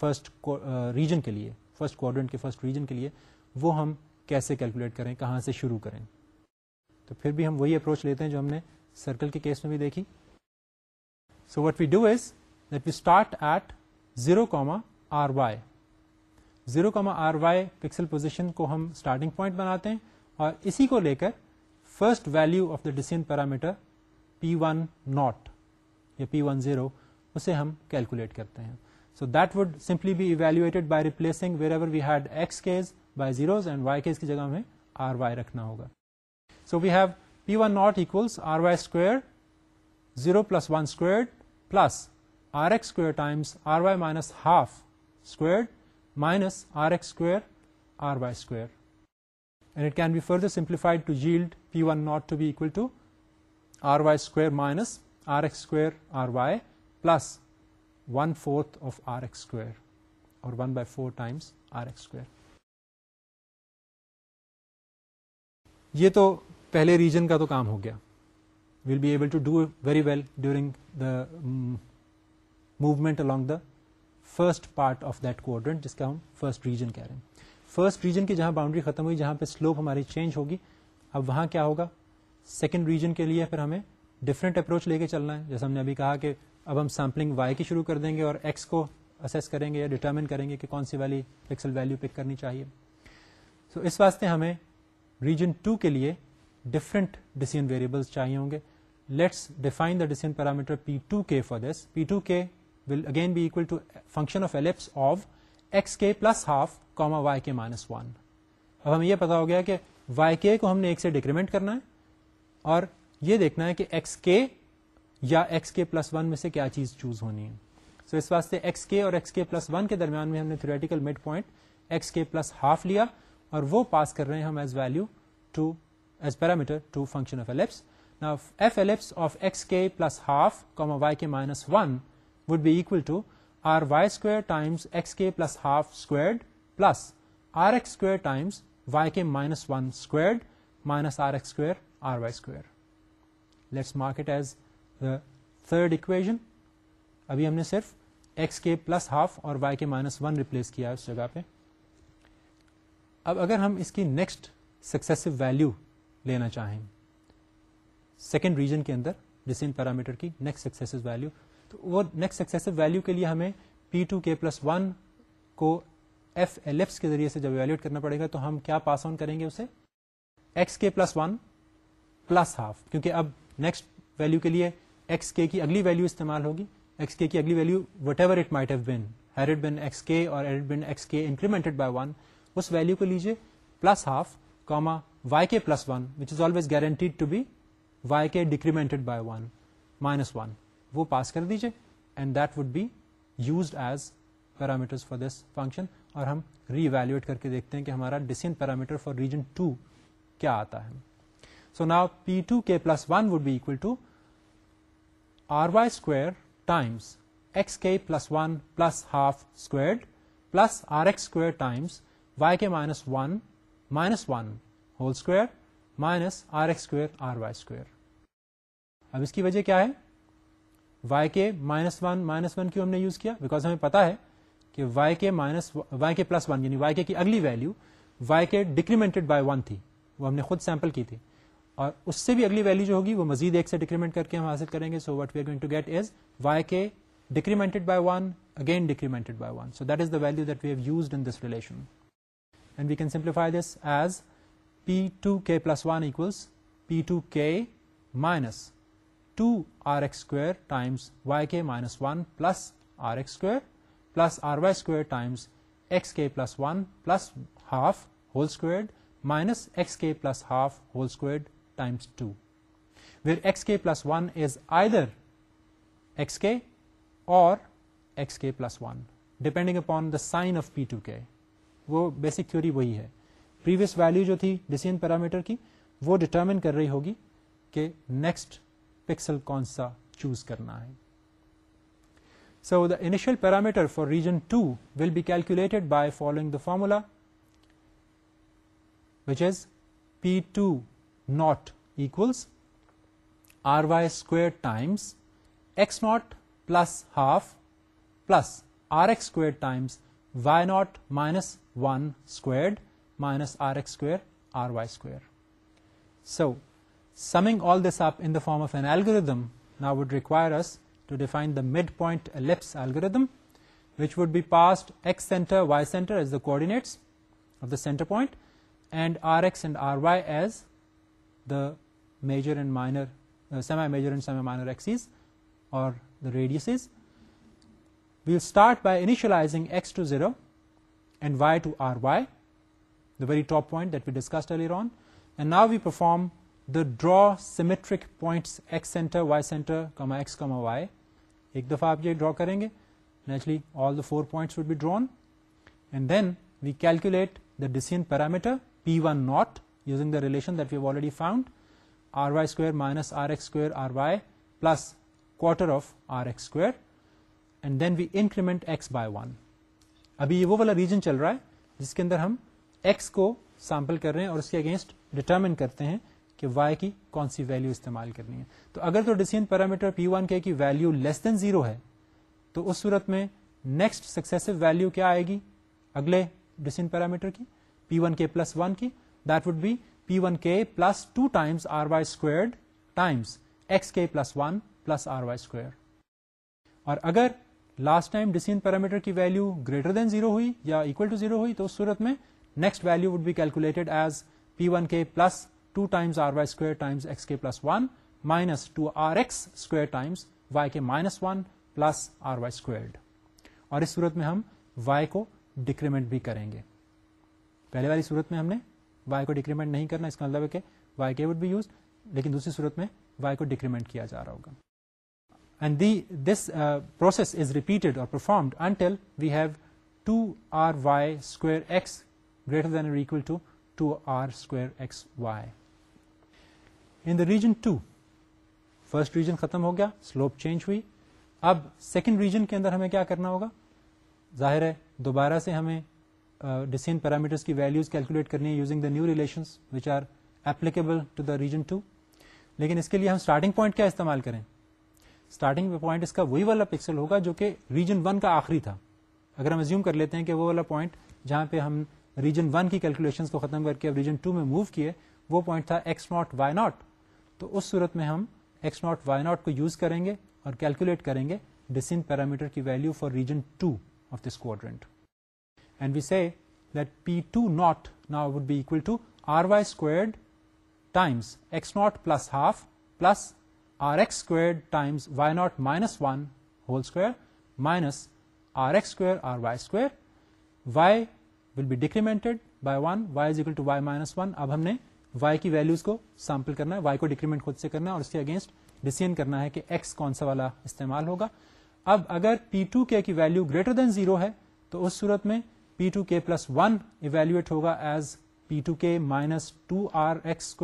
فرسٹ ریجن کے لیے فرسٹ کون کے فرسٹ ریجن کے لیے وہ ہم کیسے کیلکولیٹ کریں کہاں سے شروع کریں تو پھر بھی ہم وہی اپروچ لیتے ہیں جو ہم نے سرکل کے کیس میں بھی دیکھی so what we do is that we start at zero comma r y zero comma r y pixel position کو ہم اسٹارٹنگ پوائنٹ بناتے ہیں اور اسی کو لے کر first value of the decision parameter p one naught یا پی ون زیرو اسے ہم کیلکولیٹ کرتے ہیں so that would simply be evaluated by replacing wherever we had x k's by zeros and y k's کی جگہ ہمیں آر وائی رکھنا ہوگا so we have p one naught equals r y square zero plus one square plus r x square times r y minus half square minus r x square r y square and it can be further simplified to yield p one naught to be equal to r y square minus r x square r y plus one fourth of r x square or one by four times r x square یہ تو پہلے ریجن کا تو کام ہو گیا we'll be able to do very well during the movement along the first part of that quadrant جس کا ہم فرسٹ ریجن کہہ رہے ہیں فرسٹ ریجن کی جہاں باؤنڈری ختم ہوئی جہاں پہ سلوپ ہماری چینج ہوگی اب وہاں کیا ہوگا سیکنڈ ریجن کے لیے پھر ہمیں ڈفرنٹ اپروچ لے کے چلنا ہے جیسے ہم نے ابھی کہا کہ اب ہم سیمپلنگ وائی کی شروع کر دیں گے اور ایکس کو اسیس کریں گے یا ڈٹرمن کریں گے کہ کون سی والی پکسل ویلو پک کرنی چاہیے سو اس واسطے ہمیں ریجن ٹو کے لیے ڈفرنٹ ڈیسیز ویریبل چاہیے ہوں گے let's define the parameter p two k for this p two k will again be l to function of ellipse of x k plus half comma y k minus one اب ہمیں یہ پتا ہو گیا کہ وائی کے کو ہم نے ایک سے ڈیکریمنٹ کرنا ہے اور یہ دیکھنا ہے کہ ایکس کے یا ایکس کے پلس ون میں سے کیا چیز چوز ہونی ہے سو so اس واسطے ایکس کے اور ایکس کے پلس ون کے درمیان میں ہم نے theoretical midpoint x k plus half لیا اور وہ پاس کر رہے ہیں ہم as value to as parameter to function of ellipse f ellipse of x k plus half comma y k minus one would be l to r y square times x k plus half squared plus r x square times y k minus one squared minus r x square r y square let's mark it as third equation ابھی ہم نے صرف ایکس کے پلس ہاف اور y k minus one replace کیا اس جگہ پہ اب اگر ہم اس کی نیکسٹ سکسیسو ویلو لینا چاہیں سیکنڈ ریجن کے اندر ڈسین پیرامیٹر کی نیکسٹ سکسیسو ویلو تو وہ نیکسٹ سکسیسو ویلو کے لیے ہمیں p two k plus one کو ایف ایل ایف کے ذریعے سے جب ویلوٹ کرنا پڑے گا تو ہم کیا پاس آن کریں گے اسے ایکس کے پلس ون پلس ہاف کیونکہ اب نیکسٹ ویلو کے لیے ایکس کے کی اگلی ویلو استعمال ہوگی ایکس کے کی اگلی value whatever it might been x k اور بائی ون اس ویلو کو لیجیے plus half comma y k plus one which is always guaranteed to be y k decremented by one minus one وہ پاس کر دیجیے and that would be used as parameter for this function اور ہم ری ایویلویٹ کر کے دیکھتے ہیں کہ ہمارا decision parameter for region two کیا آتا ہے سو نا p two k plus one would be equal to اب اس کی وجہ کیا ہے وائی کے مائنس ون مائنس ون کیوں ہم نے یوز کیا بیکاز ہمیں پتا ہے کہ y k minus y k plus one یعنی وائی کے کی اگلی value y k decrement by one تھی وہ ہم نے خود سیمپل کی تھی اور اس سے بھی اگلی ویلو جو ہوگی وہ مزید ایک سے ڈیکریمنٹ کر کے ہم حاصل کریں گے so what we are going to get is y k decremented by one again decremented by one so that is the value that use as p two k plus one p two k minus two r x square times y k minus one plus r x square plus r y square times x k plus one plus half whole squared minus x k plus half whole squared to where x k plus one is either or depending upon the sign of p two k وہ بیسک تھیوری وہی ہے پریویس جو تھی پیرامیٹر کی وہ ڈٹرمن کر رہی ہوگی کہ نیکسٹ پکسل کون سا چوز کرنا ہے so the داشیل parameter for region two will be calculated by following the formula which is p two naught equals Ry square times x naught plus half plus Rx squared times y naught minus 1 squared minus Rx square Ry square. So summing all this up in the form of an algorithm now would require us to define the midpoint ellipse algorithm, which would be passed x center, y center as the coordinates of the center point, and Rx and Ry as major and minor semi major and semi minor radius we'll start by initializing x to zero and y to r y the very top point that we discuss and now we perform the draw symmetric point x center y center comma x ایک دفعہ آپ یہ ڈرا کریں گے all the four point would be drawn and then we calculate the decision parameter p one naught relations y کی کون سی ویلو استعمال کرنی ہے تو اگر پیرامیٹر پی ون کے کی ویلو لیس دین زیرو ہے تو اس صورت میں p one k plus one کی p one k plus two times r y square اور اگر لاسٹ ٹائم ڈسین پیرامیٹر کی ویلو گریٹر دین زیرو ہوئی یا اکول ٹو ہوئی تو اس سورت میں next value would be calculated as p one k plus two times r y square times x k plus one minus two r x square times y k minus one plus r y squared اور اس سورت میں ہم وائی کو ڈکریمنٹ بھی کریں گے پہلے والی سورت میں ہم نے وائی کو ڈیکریمنٹ نہیں کرنا اس کا مطلب ہے کہ y k would be use لیکن دوسری صورت میں وائی کو ڈیکریمنٹ کیا جا رہا ہوگا and this process is repeated اور performed until we have two r y square x greater than or equal to two r square x y in the region two first region ختم ہو گیا سلوپ چینج ہوئی اب سیکنڈ ریجن کے اندر ہمیں کیا کرنا ہوگا ظاہر ہے دوبارہ سے ہمیں ڈسین پیرامیٹرس کی ویلوز کیلکولیٹ کرنی ہے using the new relation region two لیکن اس کے لیے ہم اسٹارٹنگ پوائنٹ کیا استعمال کریں اسٹارٹنگ پوائنٹ اس کا وہی والا پکسل ہوگا جو کہ ریجن ون کا آخری تھا اگر ہم ریزیوم کر لیتے ہیں کہ وہ والا پوائنٹ جہاں پہ ہم ریجن ون کی کیلکولیشن کو ختم کر کے ریجن ٹو میں موو کیے وہ پوائنٹ تھا ایکس ناٹ وائی ناٹ تو اس صورت میں ہم ایکس ناٹ وائی ناٹ کو یوز کریں گے اور کیلکولیٹ کریں گے ڈسین پیرامیٹر کی value for region two of this quadrant ہم نے وائی کی ویلوز کو سیمپل کرنا ہے وائی کو ڈیکریمنٹ خود سے کرنا اور اس کے اگینسٹ ڈسیزن کرنا ہے کہ ایکس کون سا والا استعمال ہوگا اب اگر پی ٹو کے کی ویلو گریٹر دین زیرو ہے تو اس صورت میں p two k plus one evaluate ہوگا as p two k minus two r x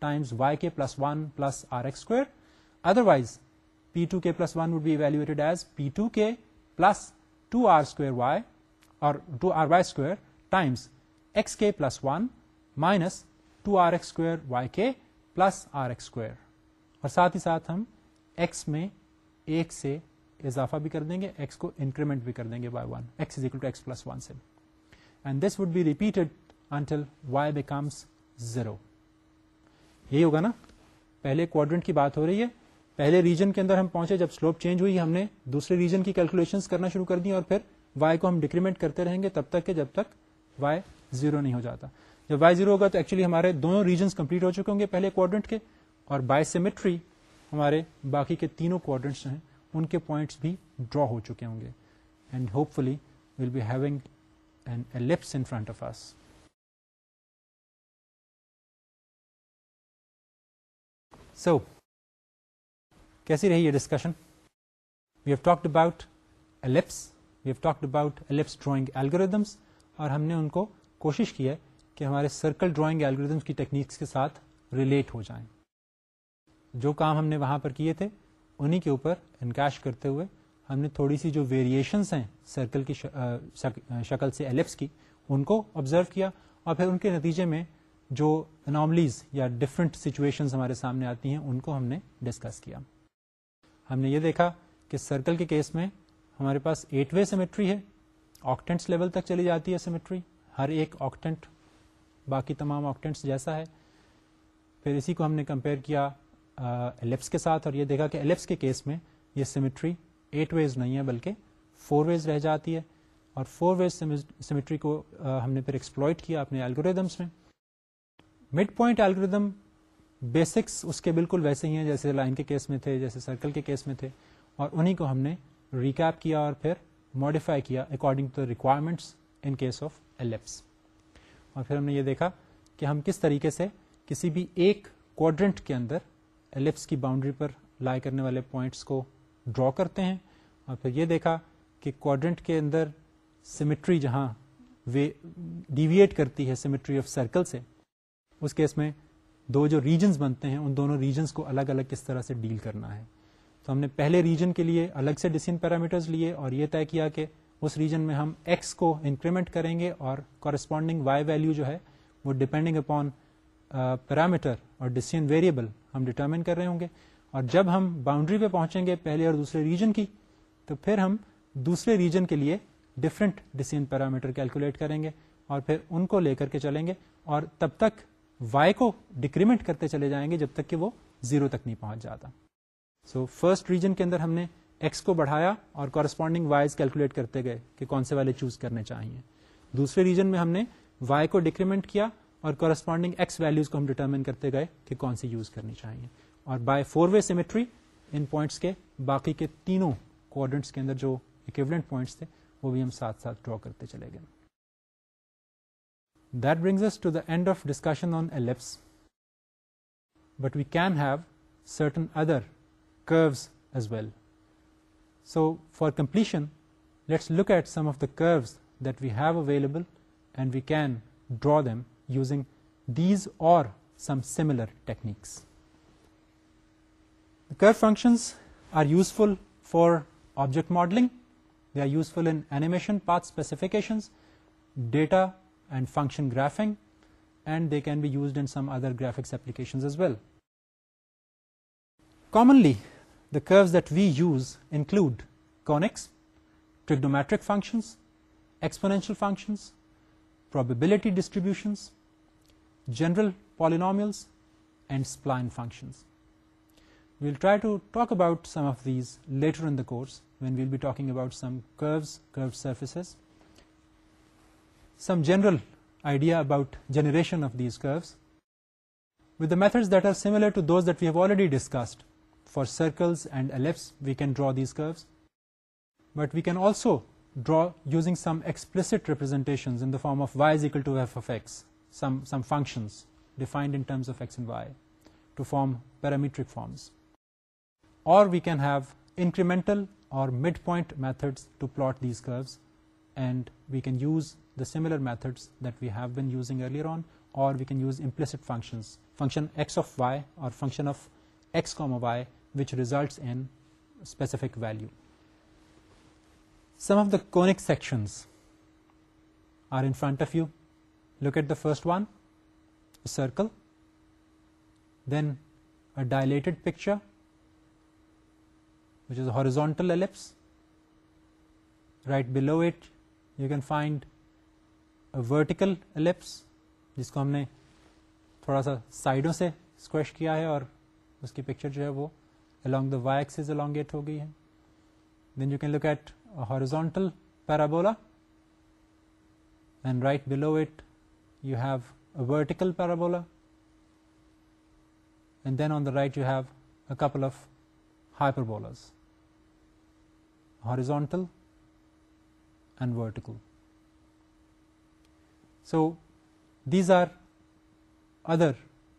times y k plus one plus r x otherwise p two k plus one would be evaluated as p two k plus two r square y اور two r y square times x k plus one minus two r x square y k plus r x اور ساتھ ہی ساتھ ہم ایکس میں ایک سے اضافہ بھی کر دیں گے ایکس کو انکریمنٹ بھی کر دیں گے by one one x x is equal to plus سے and this would be repeated until y becomes zero ہوگا نا پہلے کوڈرنٹ کی بات ہو رہی ہے پہلے ریجن کے اندر ہم پہنچے جب سلوپ چینج ہوئی ہم نے دوسرے ریجن کی کیلکولیشن کرنا شروع کر دی اور پھر وائی کو ہم ڈیکریمنٹ کرتے رہیں گے تب تک کہ جب تک وائی زیرو نہیں ہو جاتا جب وائی زیرو ہوگا تو ایکچولی ہمارے دونوں ریجن کمپلیٹ ہو چکے ہوں گے پہلے کوڈرنٹ کے اور بائی سیمیٹری ہمارے باقی کے تینوں ہیں ان کے پوائنٹس بھی ڈرا ہو چکے ہوں گے and hope will be ellipse in front of us so کیسی رہی یہ discussion we have talked about we have talked about drawing algorithms اور ہم نے ان کو کوشش کی ہے کہ ہمارے سرکل ڈرائنگ ایلگوریدمس کی ٹیکنیکس کے ساتھ ریلیٹ ہو جائیں جو کام ہم نے وہاں پر کیے تھے کے اوپر انکیش کرتے ہوئے ہم نے تھوڑی سی جو ویریشنس ہیں سرکل کی شکل سے ایلپس کی ان کو آبزرو کیا اور پھر ان کے نتیجے میں جو اناملیز یا ڈفرینٹ سچویشن ہمارے سامنے آتی ہیں ان کو ہم نے ڈسکس کیا ہم نے یہ دیکھا کہ سرکل کے کیس میں ہمارے پاس ایٹ وے سیمیٹری ہے آکٹینٹس لیول تک چلی جاتی ہے سیمیٹری ہر ایک آکٹینٹ باقی تمام آکٹینٹس جیسا ہے پھر اسی کو ہم نے کمپیئر کیا ایلپس کے ساتھ اور یہ دیکھا کہ ایلپس کے کیس میں یہ سیمیٹری ایٹ ویز نہیں ہے بلکہ فور ویز رہ جاتی ہے اور فور ویز سیمیٹری کو ہم نے پھر ایکسپلوئٹ کیا اپنے الگوریدمس میں مڈ پوائنٹ الگوریدم بیسکس اس کے بالکل ویسے ہی ہیں جیسے لائن کے کیس میں تھے جیسے سرکل کے کیس میں تھے اور انہیں کو ہم نے ریکیپ کیا اور پھر ماڈیفائی کیا according to requirements in case of ellipse اور پھر ہم نے یہ دیکھا کہ ہم کس طریقے سے کسی بھی ایک کوڈرنٹ کے اندر ایلپس کی باؤنڈری پر لائے کرنے والے پوائنٹس کو ڈرا کرتے ہیں اور پھر یہ دیکھا کہ کوڈرنٹ کے اندر سیمیٹری جہاں ڈیویٹ کرتی ہے سیمیٹری آف سرکل سے اس کیس میں دو جو ریجنس بنتے ہیں ان دونوں ریجنس کو الگ الگ کس طرح سے ڈیل کرنا ہے تو ہم نے پہلے ریجن کے لیے الگ سے ڈسین پیرامیٹرز لیے اور یہ طے کیا کہ اس ریجن میں ہم ایکس کو انکریمنٹ کریں گے اور کورسپونڈنگ وائی ویلو جو ہے وہ ڈپینڈنگ اپون پیرامیٹر اور ڈسین ویریبل ہم ڈیٹرمن کر رہے ہوں گے اور جب ہم باؤنڈری پہ پہنچیں گے پہلے اور دوسرے ریجن کی تو پھر ہم دوسرے ریجن کے لیے ڈفرینٹ ڈسین پیرامیٹر کیلکولیٹ کریں گے اور پھر ان کو لے کر کے چلیں گے اور تب تک وائی کو ڈیکریمنٹ کرتے چلے جائیں گے جب تک کہ وہ زیرو تک نہیں پہنچ جاتا سو فرسٹ ریجن کے اندر ہم نے ایکس کو بڑھایا اور کورسپونڈنگ وائیز کیلکولیٹ کرتے گئے کہ کون سے والے چوز کرنے چاہیے دوسرے ریجن میں ہم نے وائی کو ڈیکریمنٹ کیا اور کورسپونڈنگ ایکس ویلوز کو ہم ڈیٹرمن کرتے گئے کہ کون سی یوز کرنی چاہیے اور بائی فور وے سیمیٹری ان پوائنٹس کے باقی کے تینوں کوڈنٹس کے اندر جو اکیوینٹ پوائنٹس تھے وہ بھی ہم ساتھ ساتھ ڈرا کرتے چلے گئے that brings to the end of discussion on ellipse but we can have certain other curves as well so for completion let's look at some of the curves that we have available and we can draw them using these or some similar techniques. The curve functions are useful for object modeling. They are useful in animation, path specifications, data and function graphing, and they can be used in some other graphics applications as well. Commonly, the curves that we use include conics, trigonometric functions, exponential functions, probability distributions, general polynomials, and spline functions. We will try to talk about some of these later in the course when we will be talking about some curves, curved surfaces, some general idea about generation of these curves with the methods that are similar to those that we have already discussed. For circles and ellipses we can draw these curves, but we can also draw using some explicit representations in the form of y is equal to f of x, some functions defined in terms of x and y to form parametric forms. Or we can have incremental or midpoint methods to plot these curves, and we can use the similar methods that we have been using earlier on, or we can use implicit functions, function x of y or function of x comma y, which results in specific value. Some of the conic sections are in front of you look at the first one circle then a dilated picture which is horizontal ellipse right below it you can find vertical ellipse جس کو ہم نے تھوڑا سا سائڈوں سے اسکویش کیا ہے اور اس کی پکچر جو ہے وہ الانگ دا وائکس الاونگ ایٹ ہو گئی ہے then you can look at a horizontal parabola, and right below it you have a vertical parabola, and then on the right you have a couple of hyperbolas, horizontal and vertical. So these are other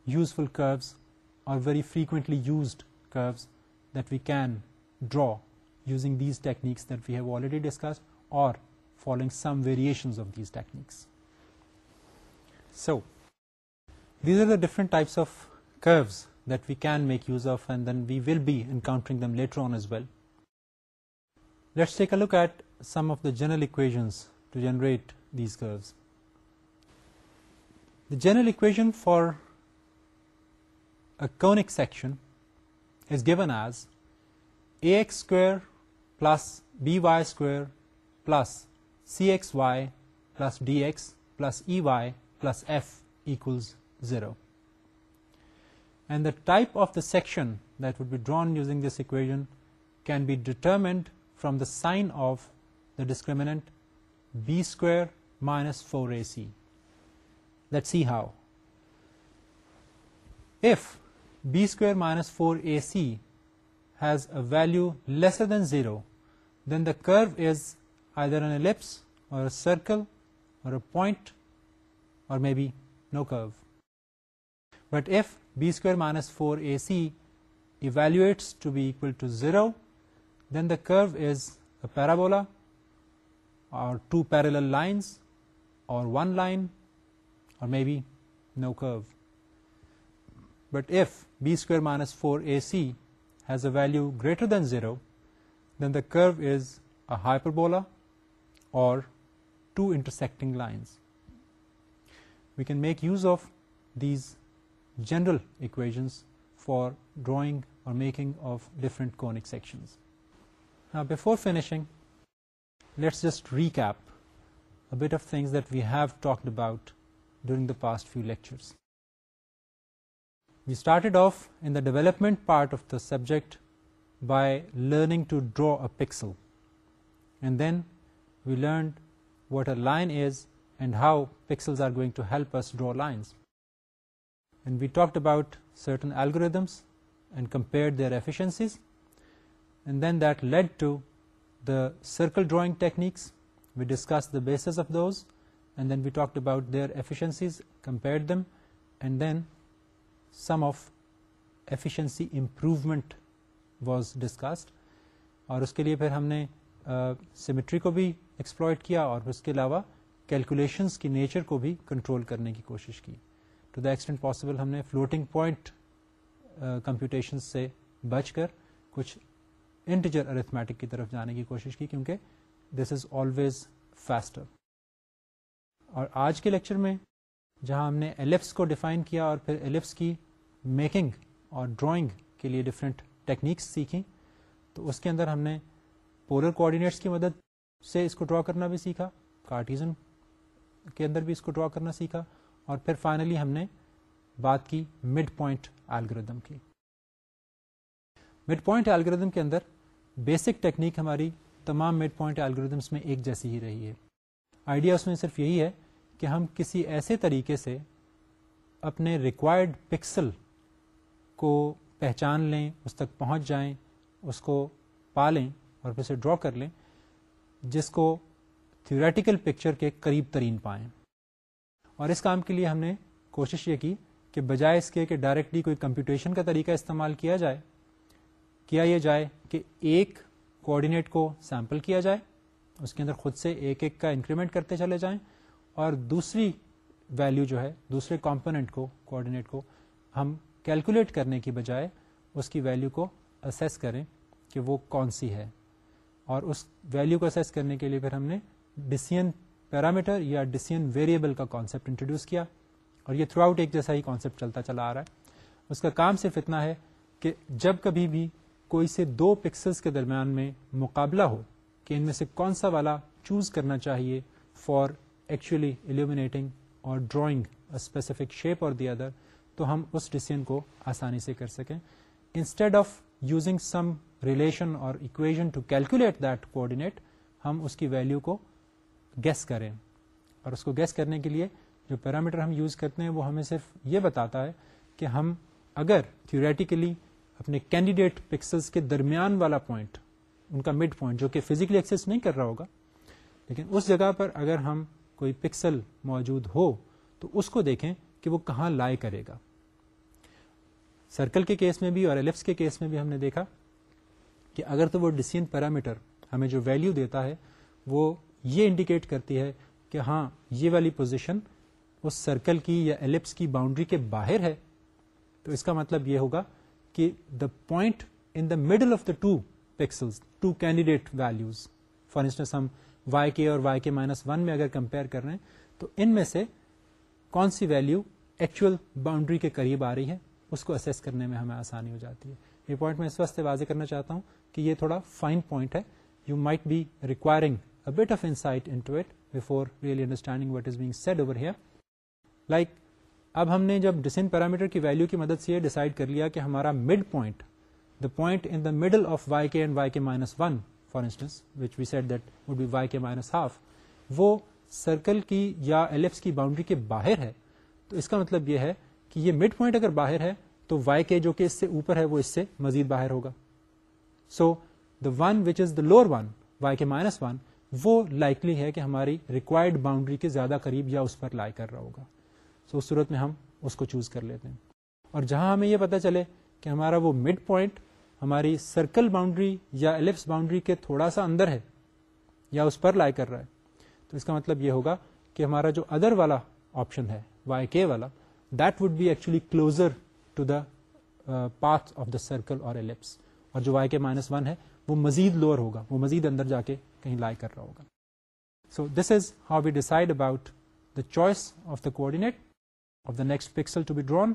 useful curves or very frequently used curves that we can draw using these techniques that we have already discussed or following some variations of these techniques. So these are the different types of curves that we can make use of, and then we will be encountering them later on as well. Let's take a look at some of the general equations to generate these curves. The general equation for a conic section is given as ax square plus by square plus cxy plus dx plus ey plus f equals 0. And the type of the section that would be drawn using this equation can be determined from the sign of the discriminant b square minus 4ac. Let's see how. If b square minus 4ac has a value lesser than 0, then the curve is either an ellipse or a circle or a point or maybe no curve. But if b square minus 4ac evaluates to be equal to 0, then the curve is a parabola or two parallel lines or one line or maybe no curve. But if b square minus 4ac has a value greater than 0, then the curve is a hyperbola or two intersecting lines. We can make use of these general equations for drawing or making of different conic sections. Now, before finishing, let's just recap a bit of things that we have talked about during the past few lectures. We started off in the development part of the subject by learning to draw a pixel, and then we learned what a line is and how pixels are going to help us draw lines. And we talked about certain algorithms and compared their efficiencies, and then that led to the circle drawing techniques. We discussed the basis of those, and then we talked about their efficiencies, compared them, and then some of efficiency improvement was discussed اور اس کے لیے پھر ہم نے سیمیٹری کو بھی ایکسپلورڈ کیا اور اس کے علاوہ کیلکولیشنس کی نیچر کو بھی کنٹرول کرنے کی کوشش کی ٹو دا ایکسٹینٹ پاسبل ہم نے فلوٹنگ پوائنٹ کمپیوٹیشن سے بچ کر کچھ انٹیجر ارتھمیٹک کی طرف جانے کی کوشش کی کیونکہ دس از آلویز فیسٹر اور آج کے لیکچر میں جہاں ہم نے ایلپس کو ڈیفائن کیا اور پھر ایلپس کی میکنگ اور ڈرائنگ کے لیے ڈفرینٹ ٹیکنیکس سیکھیں تو اس کے اندر ہم نے پولر کوآڈینیٹس کی مدد سے اس کو ڈرا کرنا بھی سیکھا کارٹیزن کے اندر بھی اس کو ڈرا کرنا سیکھا اور پھر فائنلی ہم نے بات کی مڈ پوائنٹ الگریدم کی مڈ پوائنٹ الگریدم کے اندر بیسک ٹیکنیک ہماری تمام مڈ پوائنٹ الگریدمس میں ایک جیسی ہی رہی ہے آئیڈیا اس میں صرف یہی ہے کہ ہم کسی ایسے طریقے سے اپنے ریکوائرڈ پکسل کو پہچان لیں اس تک پہنچ جائیں اس کو پا لیں اور پھر اسے ڈرا کر لیں جس کو تھیوریٹیکل پکچر کے قریب ترین پائیں اور اس کام کے لیے ہم نے کوشش یہ کی کہ بجائے اس کے کہ ڈائریکٹلی کوئی کمپیوٹیشن کا طریقہ استعمال کیا جائے کیا یہ جائے کہ ایک کوآڈینیٹ کو سیمپل کیا جائے اس کے اندر خود سے ایک ایک کا انکریمنٹ کرتے چلے جائیں اور دوسری ویلو جو ہے دوسرے کمپوننٹ کو کوآڈینیٹ کو ہم کیلکولیٹ کرنے کی بجائے اس کی ویلو کو اسیس کریں کہ وہ کون سی ہے اور اس ویلو کو اسیس کرنے کے لیے پھر ہم نے ڈسین پیرامیٹر یا ڈسین ویریبل کا کانسیپٹ انٹروڈیوس کیا اور یہ تھرو آؤٹ ایک جیسا ہی کانسیپٹ چلتا چلا آ رہا ہے اس کا کام صرف اتنا ہے کہ جب کبھی بھی کوئی سے دو پکسلس کے درمیان میں مقابلہ ہو کہ ان میں سے کون سا والا چوز کرنا چاہیے فار ایکچولی ایلیومیٹنگ اور ڈرائنگ اسپیسیفک شیپ اور دی ادر تو ہم اس ڈیسیزن کو آسانی سے کر سکیں instead of using some relation اور اکویژن ٹو کیلکولیٹ دیٹ ہم اس کی ویلو کو گیس کریں اور اس کو گیس کرنے کے لیے جو پیرامیٹر ہم یوز کرتے ہیں وہ ہمیں صرف یہ بتاتا ہے کہ ہم اگر تھیوریٹیکلی اپنے کینڈیڈیٹ پکسلس کے درمیان والا پوائنٹ ان کا مڈ پوائنٹ جو کہ فزیکلی ایکسس نہیں کر رہا ہوگا لیکن اس جگہ پر اگر ہم کوئی پکسل موجود ہو تو اس کو دیکھیں کہ وہ کہاں لائے کرے گا سرکل کے کیس میں بھی اور کے کیس میں بھی ہم نے دیکھا کہ اگر تو وہ ڈسین پیرامیٹر ہمیں جو ویلو دیتا ہے وہ یہ انڈیکیٹ کرتی ہے کہ ہاں یہ والی پوزیشن اس سرکل کی یا ایلپس کی باؤنڈری کے باہر ہے تو اس کا مطلب یہ ہوگا کہ the point in the middle of the two pixel two candidate values for instance ہم وائی کے اور وائی کے مائنس ون میں اگر کمپیئر کر رہے ہیں تو ان میں سے کون سی ویلو ایکچوئل باؤنڈری کے قریب آ رہی ہے اس کو اسیس کرنے میں ہمیں آسانی ہو جاتی ہے یہ پوائنٹ میں اس واسطے واضح کرنا چاہتا ہوں کہ یہ تھوڑا فائن پوائنٹ ہے you might be requiring what is being said over here like اب ہم نے جب ڈسین پیرامیٹر کی ویلو کی مدد سے یہ ڈسائڈ کر لیا کہ ہمارا midpoint the point in the middle of y k and y k minus one for instance which we set that would be y k minus half وہ سرکل کی یا ایل ایفس کی باؤنڈری کے باہر ہے تو اس کا مطلب یہ ہے کہ یہ مڈ پوائنٹ اگر باہر ہے تو وائی کے جو کہ اس سے اوپر ہے وہ اس سے مزید باہر ہوگا so the one which is the lower one y k minus one وہ لائکلی ہے کہ ہماری ریکوائرڈ باؤنڈری کے زیادہ قریب یا اس پر لائی کر رہا ہوگا سو so, صورت میں ہم اس کو چوز کر لیتے ہیں اور جہاں ہمیں یہ پتا چلے کہ ہمارا وہ مڈ پوائنٹ ہماری سرکل باؤنڈری یا ایلپس باؤنڈری کے تھوڑا سا اندر ہے یا اس پر لائی کر رہا ہے تو اس کا مطلب یہ ہوگا کہ ہمارا جو ادر والا آپشن ہے وائی کے والا that would be actually closer to the path of the circle or ellipse اور جو وائی کے مائنس ون ہے وہ مزید لوور ہوگا وہ مزید اندر جا کے کہیں لائی کر رہا ہوگا so this is how we decide about the choice of the coordinate of the next pixel to be drawn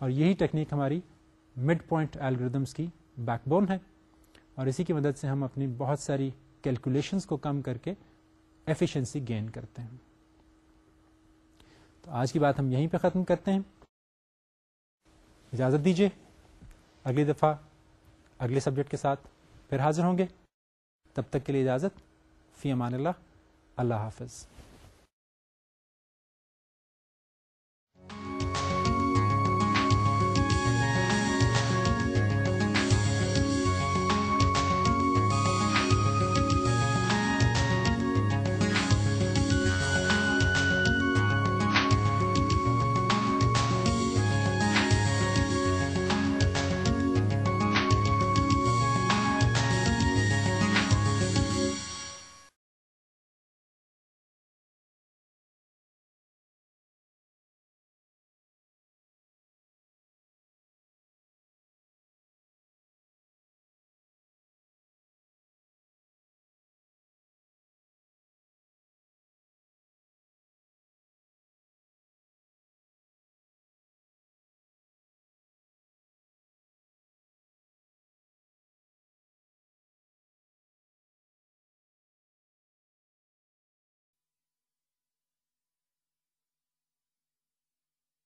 اور یہی ٹیکنیک ہماری مڈ پوائنٹ ایلگردمس کی بیک بون ہے اور اسی کی مدد سے ہم اپنی بہت ساری کیلکولیشنس کو کم کر کے ایفیشنسی گین کرتے ہیں تو آج کی بات ہم یہیں پہ ختم کرتے ہیں اجازت دیجیے اگلی دفعہ اگلے سبجیکٹ کے ساتھ پھر حاضر ہوں گے تب تک کے لیے اجازت فی امان اللہ اللہ حافظ